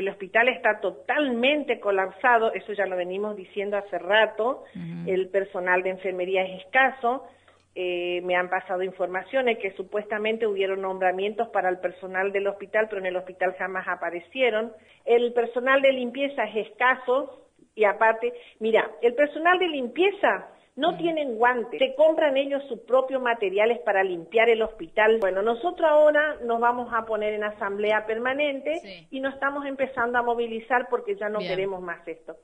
El hospital está totalmente colapsado, eso ya lo venimos diciendo hace rato, el personal de enfermería es escaso, eh, me han pasado informaciones que supuestamente hubieron nombramientos para el personal del hospital, pero en el hospital jamás aparecieron. El personal de limpieza es escaso y aparte, mira, el personal de limpieza no tienen guantes, se compran ellos sus propios materiales para limpiar el hospital. Bueno, nosotros ahora nos vamos a poner en asamblea permanente y nos estamos empezando a movilizar porque ya no queremos más esto.